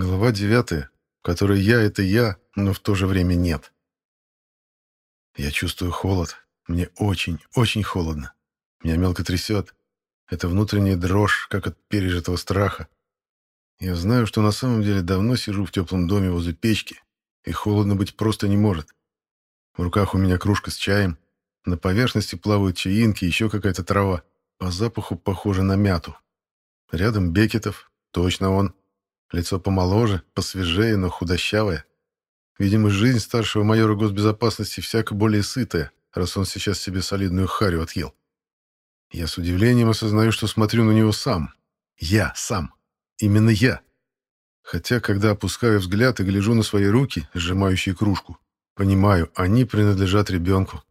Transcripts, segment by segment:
Глава девятая, в которой я — это я, но в то же время нет. Я чувствую холод. Мне очень, очень холодно. Меня мелко трясет. Это внутренняя дрожь, как от пережитого страха. Я знаю, что на самом деле давно сижу в теплом доме возле печки, и холодно быть просто не может. В руках у меня кружка с чаем, на поверхности плавают чаинки, еще какая-то трава. По запаху похоже на мяту. Рядом Бекетов, точно он. Лицо помоложе, посвежее, но худощавое. Видимо, жизнь старшего майора госбезопасности всяко более сытая, раз он сейчас себе солидную харю отъел. Я с удивлением осознаю, что смотрю на него сам. Я сам. Именно я. Хотя, когда опускаю взгляд и гляжу на свои руки, сжимающие кружку, понимаю, они принадлежат ребенку.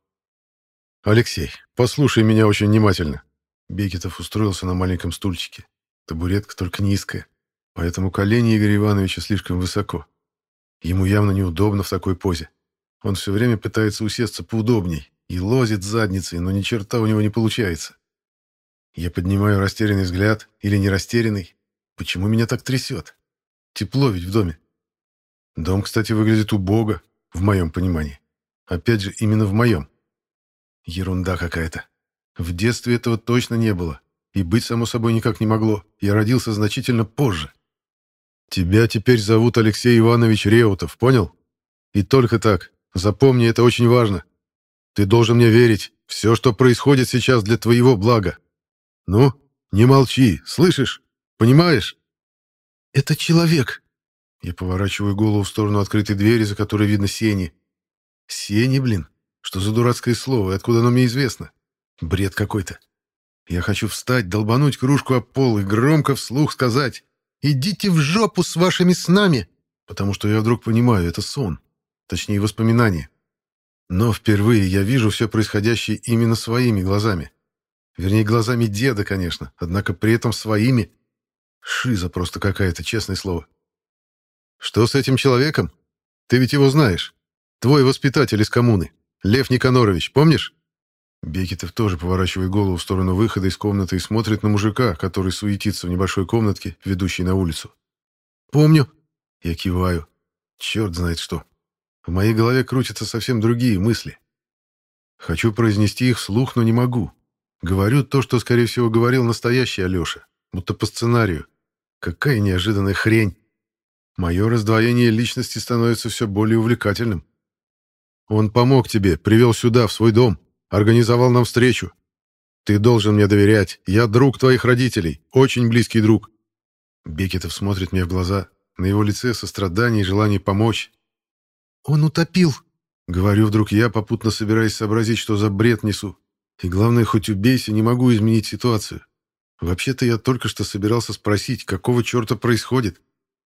«Алексей, послушай меня очень внимательно». Бекетов устроился на маленьком стульчике. Табуретка только низкая, поэтому колени Игоря Ивановича слишком высоко. Ему явно неудобно в такой позе. Он все время пытается усесться поудобней и лозит задницей, но ни черта у него не получается. Я поднимаю растерянный взгляд, или не растерянный. Почему меня так трясет? Тепло ведь в доме. Дом, кстати, выглядит убого, в моем понимании. Опять же, именно в моем. Ерунда какая-то. В детстве этого точно не было. И быть, само собой, никак не могло. Я родился значительно позже. Тебя теперь зовут Алексей Иванович Реутов, понял? И только так. Запомни, это очень важно. Ты должен мне верить. Все, что происходит сейчас, для твоего блага. Ну, не молчи, слышишь? Понимаешь? Это человек. Я поворачиваю голову в сторону открытой двери, за которой видно сени. Сени, блин. Что за дурацкое слово и откуда оно мне известно? Бред какой-то. Я хочу встать, долбануть кружку о пол и громко вслух сказать «Идите в жопу с вашими снами!» Потому что я вдруг понимаю, это сон. Точнее, воспоминание. Но впервые я вижу все происходящее именно своими глазами. Вернее, глазами деда, конечно, однако при этом своими. Шиза просто какая-то, честное слово. Что с этим человеком? Ты ведь его знаешь. Твой воспитатель из коммуны. Лев Никанорович, помнишь?» Бекетов тоже поворачивает голову в сторону выхода из комнаты и смотрит на мужика, который суетится в небольшой комнатке, ведущей на улицу. «Помню». Я киваю. Черт знает что. В моей голове крутятся совсем другие мысли. Хочу произнести их вслух, но не могу. Говорю то, что, скорее всего, говорил настоящий Алеша, будто по сценарию. Какая неожиданная хрень. Мое раздвоение личности становится все более увлекательным. Он помог тебе, привел сюда, в свой дом, организовал нам встречу. Ты должен мне доверять. Я друг твоих родителей, очень близкий друг». Бекетов смотрит мне в глаза. На его лице сострадание и желание помочь. «Он утопил», — говорю вдруг я, попутно собираясь сообразить, что за бред несу. И главное, хоть убейся, не могу изменить ситуацию. Вообще-то я только что собирался спросить, какого черта происходит,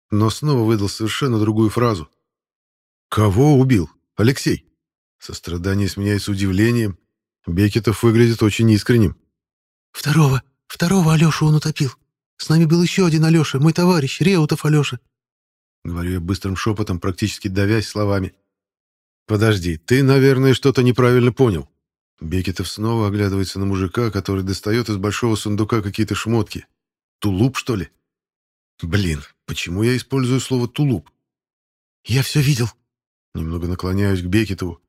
но снова выдал совершенно другую фразу. «Кого убил? Алексей?» Сострадание сменяется удивлением. Бекетов выглядит очень искренним. «Второго, второго Алешу он утопил. С нами был еще один Алеша, мой товарищ, Реутов Алеша». Говорю я быстрым шепотом, практически давясь словами. «Подожди, ты, наверное, что-то неправильно понял». Бекетов снова оглядывается на мужика, который достает из большого сундука какие-то шмотки. «Тулуп, что ли?» «Блин, почему я использую слово «тулуп»?» «Я все видел». Немного наклоняюсь к Бекетову.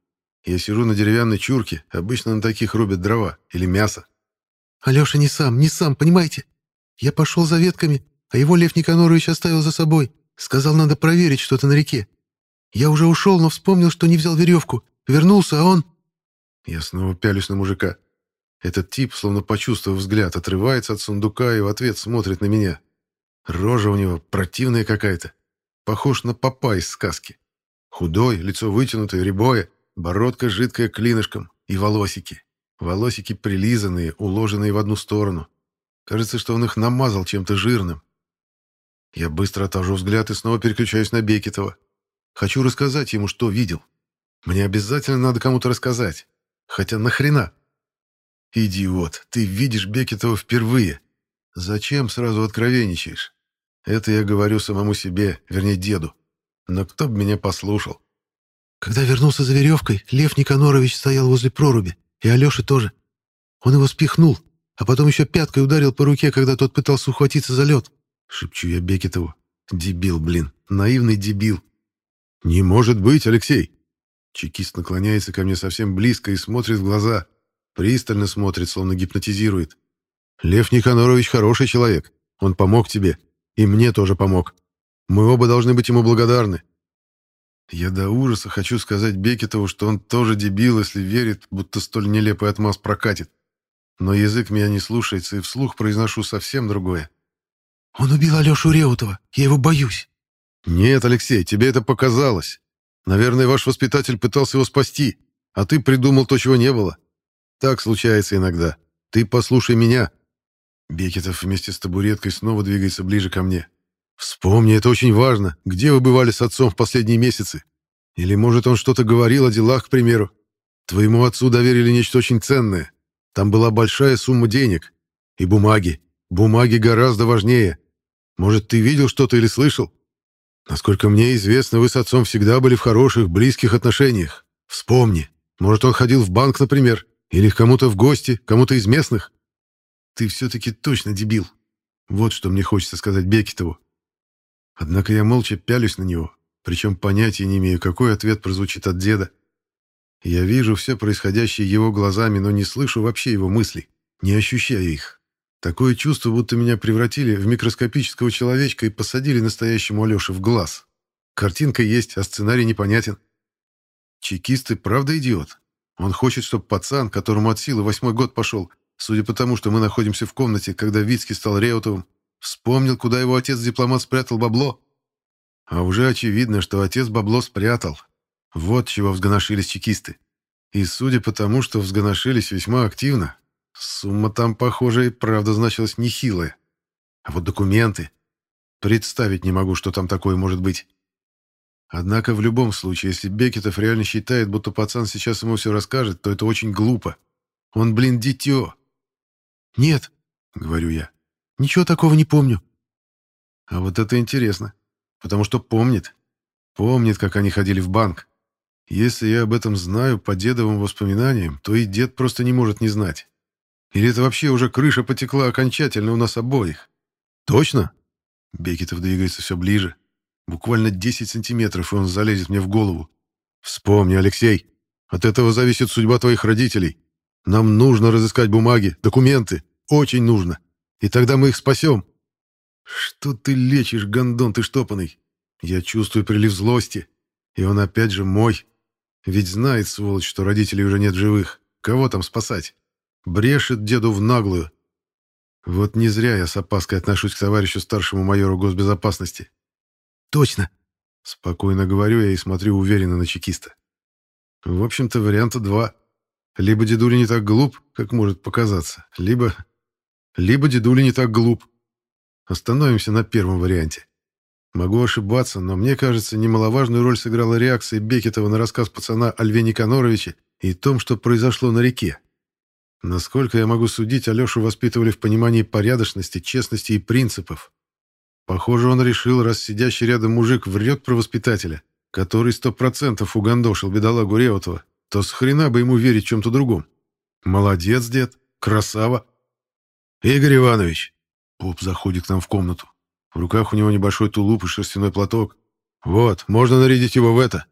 Я сижу на деревянной чурке, обычно на таких рубят дрова или мясо. Алеша не сам, не сам, понимаете? Я пошел за ветками, а его Лев Никанорович оставил за собой. Сказал, надо проверить что-то на реке. Я уже ушел, но вспомнил, что не взял веревку. Вернулся, а он... Я снова пялюсь на мужика. Этот тип, словно почувствовав взгляд, отрывается от сундука и в ответ смотрит на меня. Рожа у него противная какая-то. Похож на папа из сказки. Худой, лицо вытянутое, рябое, Бородка жидкая клинышком и волосики. Волосики прилизанные, уложенные в одну сторону. Кажется, что он их намазал чем-то жирным. Я быстро отвожу взгляд и снова переключаюсь на Бекетова. Хочу рассказать ему, что видел. Мне обязательно надо кому-то рассказать. Хотя нахрена? Идиот, ты видишь Бекетова впервые. Зачем сразу откровенничаешь? Это я говорю самому себе, вернее, деду. Но кто бы меня послушал? Когда вернулся за веревкой, Лев Никанорович стоял возле проруби, и Алеша тоже. Он его спихнул, а потом еще пяткой ударил по руке, когда тот пытался ухватиться за лед. Шепчу я Бекетову. Дебил, блин, наивный дебил. «Не может быть, Алексей!» Чекист наклоняется ко мне совсем близко и смотрит в глаза. Пристально смотрит, словно гипнотизирует. «Лев Никанорович хороший человек. Он помог тебе. И мне тоже помог. Мы оба должны быть ему благодарны. Я до ужаса хочу сказать Бекетову, что он тоже дебил, если верит, будто столь нелепый отмаз прокатит. Но язык меня не слушается, и вслух произношу совсем другое. «Он убил Алешу Реутова. Я его боюсь». «Нет, Алексей, тебе это показалось. Наверное, ваш воспитатель пытался его спасти, а ты придумал то, чего не было. Так случается иногда. Ты послушай меня». Бекетов вместе с табуреткой снова двигается ближе ко мне. Вспомни, это очень важно. Где вы бывали с отцом в последние месяцы? Или, может, он что-то говорил о делах, к примеру? Твоему отцу доверили нечто очень ценное. Там была большая сумма денег. И бумаги. Бумаги гораздо важнее. Может, ты видел что-то или слышал? Насколько мне известно, вы с отцом всегда были в хороших, близких отношениях. Вспомни. Может, он ходил в банк, например, или к кому-то в гости, кому-то из местных? Ты все-таки точно дебил. Вот что мне хочется сказать Бекетову. Однако я молча пялюсь на него, причем понятия не имею, какой ответ прозвучит от деда. Я вижу все происходящее его глазами, но не слышу вообще его мыслей, не ощущаю их. Такое чувство, будто меня превратили в микроскопического человечка и посадили настоящему Алёше в глаз. Картинка есть, а сценарий непонятен. Чекист и правда идиот. Он хочет, чтобы пацан, которому от силы восьмой год пошел, судя по тому, что мы находимся в комнате, когда Вицкий стал Реутовым, Вспомнил, куда его отец-дипломат спрятал бабло. А уже очевидно, что отец бабло спрятал. Вот чего взгоношились чекисты. И судя по тому, что взгоношились весьма активно, сумма там, похоже, и правда значилась нехилая. А вот документы... Представить не могу, что там такое может быть. Однако в любом случае, если Бекетов реально считает, будто пацан сейчас ему все расскажет, то это очень глупо. Он, блин, дитё. «Нет», — говорю я, Ничего такого не помню. А вот это интересно, потому что помнит. Помнит, как они ходили в банк. Если я об этом знаю по дедовым воспоминаниям, то и дед просто не может не знать. Или это вообще уже крыша потекла окончательно у нас обоих? Точно? Бекетов двигается все ближе. Буквально 10 сантиметров, и он залезет мне в голову. Вспомни, Алексей, от этого зависит судьба твоих родителей. Нам нужно разыскать бумаги, документы. Очень нужно. И тогда мы их спасем. Что ты лечишь, гондон ты штопанный? Я чувствую прилив злости. И он опять же мой. Ведь знает, сволочь, что родителей уже нет живых. Кого там спасать? Брешет деду в наглую. Вот не зря я с опаской отношусь к товарищу старшему майору госбезопасности. Точно. Спокойно говорю я и смотрю уверенно на чекиста. В общем-то, варианта два. Либо дедуля не так глуп, как может показаться, либо либо дедуля не так глуп. Остановимся на первом варианте. Могу ошибаться, но мне кажется, немаловажную роль сыграла реакция Бекетова на рассказ пацана о Льве Никаноровиче и том, что произошло на реке. Насколько я могу судить, Алешу воспитывали в понимании порядочности, честности и принципов. Похоже, он решил, раз сидящий рядом мужик врет про воспитателя, который сто процентов угандошил бедолагу Реутова, то с хрена бы ему верить чем-то другом. Молодец, дед, красава. «Игорь Иванович!» Поп заходит к нам в комнату. В руках у него небольшой тулуп и шерстяной платок. «Вот, можно нарядить его в это.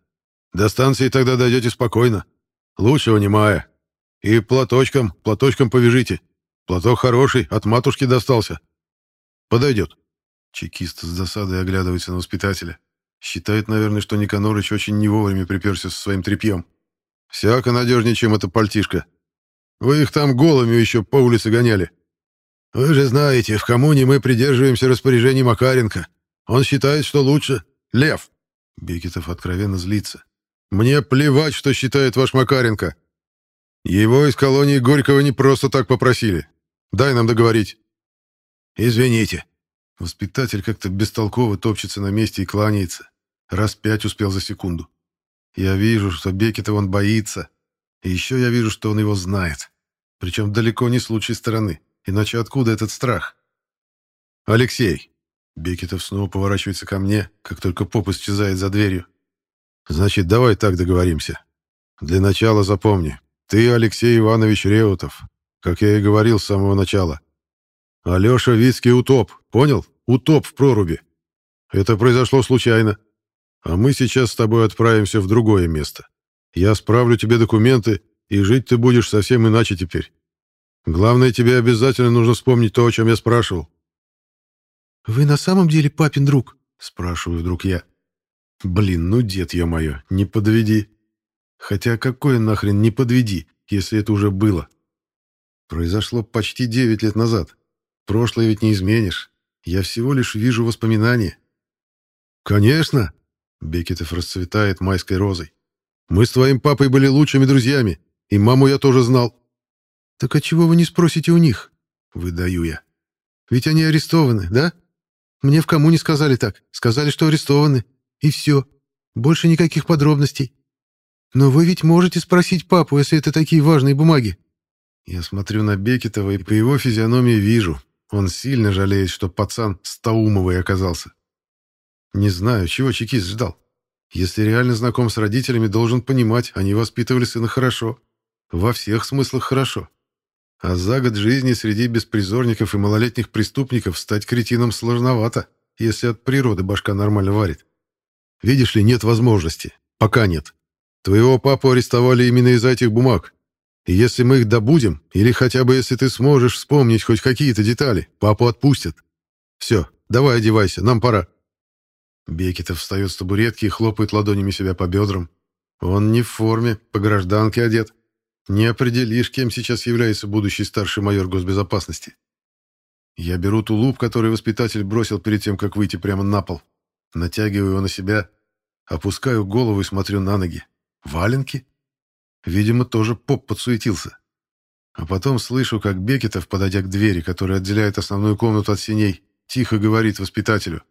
До станции тогда дойдете спокойно. Лучшего не мая. И платочком, платочком повяжите. Платок хороший, от матушки достался. Подойдет». Чекист с досадой оглядывается на воспитателя. Считает, наверное, что Никанорыч очень не вовремя приперся со своим тряпьем. «Всяко надежнее, чем эта пальтишка. Вы их там голыми еще по улице гоняли. Вы же знаете, в коммуне мы придерживаемся распоряжений Макаренко. Он считает, что лучше. Лев!» Бекетов откровенно злится. «Мне плевать, что считает ваш Макаренко. Его из колонии Горького не просто так попросили. Дай нам договорить». «Извините». Воспитатель как-то бестолково топчется на месте и кланяется. Раз пять успел за секунду. Я вижу, что Бекетов он боится. И еще я вижу, что он его знает. Причем далеко не с лучшей стороны. Иначе откуда этот страх? «Алексей!» Бекетов снова поворачивается ко мне, как только поп исчезает за дверью. «Значит, давай так договоримся. Для начала запомни, ты Алексей Иванович Реутов, как я и говорил с самого начала. Алеша Вицкий утоп, понял? Утоп в проруби. Это произошло случайно. А мы сейчас с тобой отправимся в другое место. Я справлю тебе документы, и жить ты будешь совсем иначе теперь. Главное, тебе обязательно нужно вспомнить то, о чем я спрашивал». «Вы на самом деле папин друг?» — спрашиваю вдруг я. «Блин, ну, дед я мое, не подведи. Хотя какое нахрен не подведи, если это уже было? Произошло почти девять лет назад. Прошлое ведь не изменишь. Я всего лишь вижу воспоминания». «Конечно!» — Бекетов расцветает майской розой. «Мы с твоим папой были лучшими друзьями, и маму я тоже знал. «Так а чего вы не спросите у них?» — выдаю я. «Ведь они арестованы, да? Мне в кому не сказали так. Сказали, что арестованы. И все. Больше никаких подробностей. Но вы ведь можете спросить папу, если это такие важные бумаги». Я смотрю на Бекетова и по его физиономии вижу. Он сильно жалеет, что пацан Стаумовый оказался. Не знаю, чего чекист ждал. Если реально знаком с родителями, должен понимать, они воспитывали сына хорошо. Во всех смыслах хорошо. А за год жизни среди беспризорников и малолетних преступников стать кретином сложновато, если от природы башка нормально варит. Видишь ли, нет возможности. Пока нет. Твоего папу арестовали именно из-за этих бумаг. И если мы их добудем, или хотя бы если ты сможешь вспомнить хоть какие-то детали, папу отпустят. Все, давай одевайся, нам пора. Бекетов встает с табуретки и хлопает ладонями себя по бедрам. Он не в форме, по гражданке одет. Не определишь, кем сейчас является будущий старший майор госбезопасности. Я беру тулуп, который воспитатель бросил перед тем, как выйти прямо на пол. Натягиваю его на себя, опускаю голову и смотрю на ноги. Валенки? Видимо, тоже поп подсуетился. А потом слышу, как Бекетов, подойдя к двери, которая отделяет основную комнату от синей, тихо говорит воспитателю.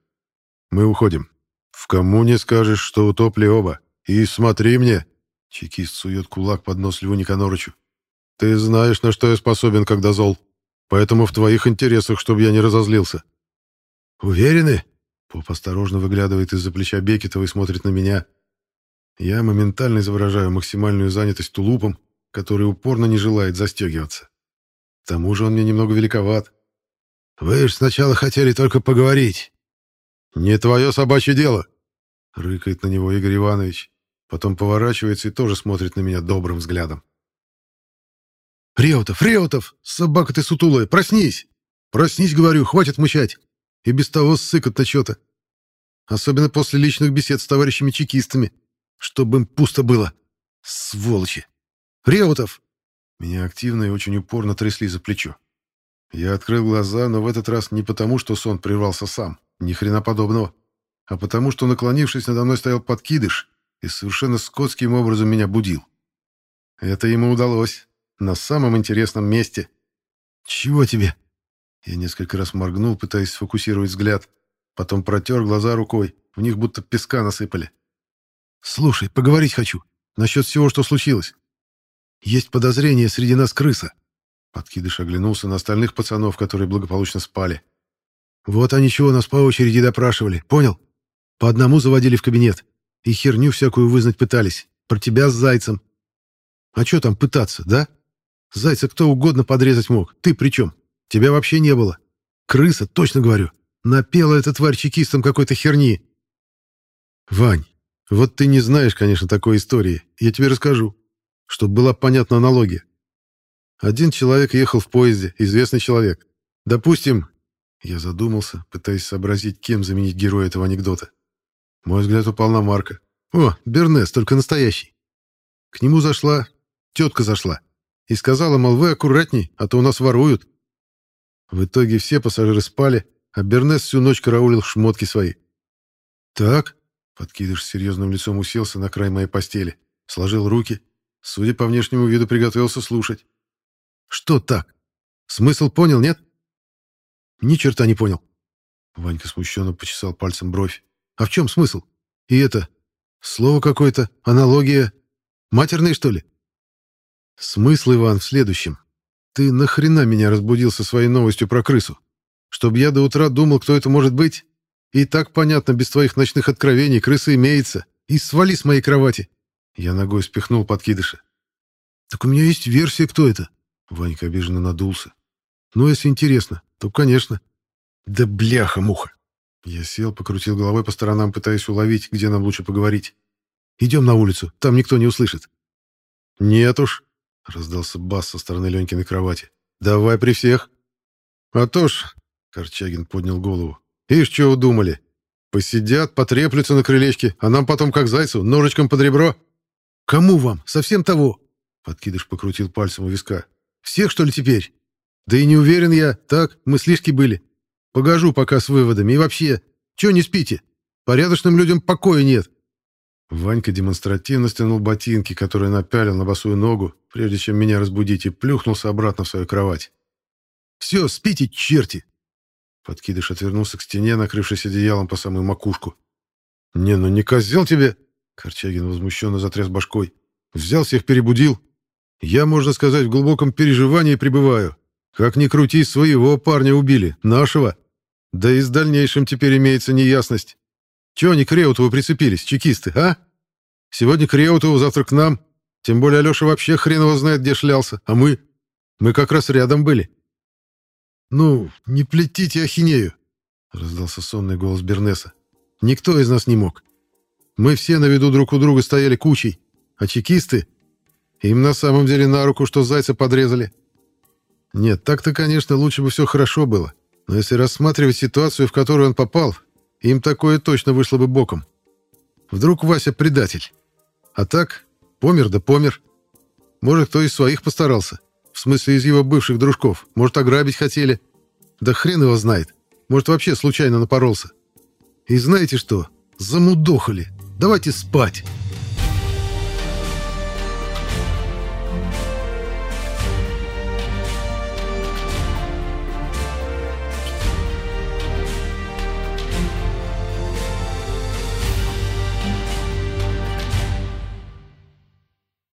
«Мы уходим. В коммуне скажешь, что утопли оба. И смотри мне, Чекист сует кулак под нос Льву Никанорычу. «Ты знаешь, на что я способен, когда зол. Поэтому в твоих интересах, чтобы я не разозлился». «Уверены?» Поп осторожно выглядывает из-за плеча Бекетова и смотрит на меня. Я моментально изображаю максимальную занятость тулупом, который упорно не желает застегиваться. К тому же он мне немного великоват. «Вы же сначала хотели только поговорить». «Не твое собачье дело», — рыкает на него Игорь Иванович. Потом поворачивается и тоже смотрит на меня добрым взглядом. «Реутов, Реутов! Собака ты сутулая! Проснись! Проснись, говорю, хватит мычать! И без того ссыкотно что-то. Особенно после личных бесед с товарищами-чекистами. Чтобы им пусто было. Сволочи! Реутов!» Меня активно и очень упорно трясли за плечо. Я открыл глаза, но в этот раз не потому, что сон прервался сам, ни хрена подобного, а потому, что, наклонившись, надо мной стоял подкидыш и совершенно скотским образом меня будил. Это ему удалось. На самом интересном месте. «Чего тебе?» Я несколько раз моргнул, пытаясь сфокусировать взгляд. Потом протер глаза рукой. В них будто песка насыпали. «Слушай, поговорить хочу. Насчет всего, что случилось. Есть подозрение среди нас крыса». Подкидыш оглянулся на остальных пацанов, которые благополучно спали. «Вот они чего нас по очереди допрашивали, понял? По одному заводили в кабинет. И херню всякую вызнать пытались. Про тебя с Зайцем. А что там пытаться, да? Зайца кто угодно подрезать мог. Ты при чем? Тебя вообще не было. Крыса, точно говорю. Напела эта тварь чекистам какой-то херни. Вань, вот ты не знаешь, конечно, такой истории. Я тебе расскажу, чтобы была понятна аналогия. Один человек ехал в поезде, известный человек. Допустим, я задумался, пытаясь сообразить, кем заменить героя этого анекдота. Мой взгляд упал на Марка. О, Бернес, только настоящий. К нему зашла, тетка зашла, и сказала, мол, вы аккуратней, а то у нас воруют. В итоге все пассажиры спали, а Бернес всю ночь караулил шмотки свои. «Так», — подкидыш с серьезным лицом уселся на край моей постели, сложил руки, судя по внешнему виду, приготовился слушать. «Что так? Смысл понял, нет?» «Ни черта не понял». Ванька смущенно почесал пальцем бровь. А в чем смысл? И это... Слово какое-то, аналогия... Матерный, что ли? Смысл, Иван, в следующем. Ты нахрена меня разбудил со своей новостью про крысу? Чтоб я до утра думал, кто это может быть? И так понятно, без твоих ночных откровений крыса имеется. И свали с моей кровати. Я ногой спихнул подкидыша. Так у меня есть версия, кто это. Ванька обиженно надулся. Ну, если интересно, то, конечно. Да бляха-муха. Я сел, покрутил головой по сторонам, пытаясь уловить, где нам лучше поговорить. «Идем на улицу, там никто не услышит». «Нет уж», — раздался бас со стороны Ленькиной кровати. «Давай при всех». «А то ж», — Корчагин поднял голову, — «ишь, что удумали? Посидят, потреплются на крылечке, а нам потом, как зайцу, ножичком под ребро». «Кому вам? Совсем того?» Подкидыш покрутил пальцем у виска. «Всех, что ли, теперь?» «Да и не уверен я. Так, мыслишки были. Погожу пока с выводами. И вообще, чего не спите? Порядочным людям покоя нет». Ванька демонстративно стянул ботинки, которые напялил на босую ногу, прежде чем меня разбудить, и плюхнулся обратно в свою кровать. «Все, спите, черти!» Подкидыш отвернулся к стене, накрывшись одеялом по самую макушку. «Не, ну не козел тебе!» Корчагин возмущенно затряс башкой. «Взял всех, перебудил. Я, можно сказать, в глубоком переживании пребываю. Как ни крути, своего парня убили, нашего. Да и с дальнейшим теперь имеется неясность. Чего они к Реутову прицепились, чекисты, а? Сегодня к Реутову, завтра к нам. Тем более Алеша вообще хрен его знает, где шлялся. А мы? Мы как раз рядом были. «Ну, не плетите ахинею», — раздался сонный голос Бернеса. «Никто из нас не мог. Мы все на виду друг у друга стояли кучей, а чекисты... Им на самом деле на руку, что зайца подрезали. Нет, так-то, конечно, лучше бы все хорошо было. Но если рассматривать ситуацию, в которую он попал, им такое точно вышло бы боком. Вдруг Вася предатель. А так, помер да помер. Может, кто из своих постарался. В смысле, из его бывших дружков. Может, ограбить хотели. Да хрен его знает. Может, вообще случайно напоролся. И знаете что? Замудохали. Давайте спать.